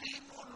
عَالِمُ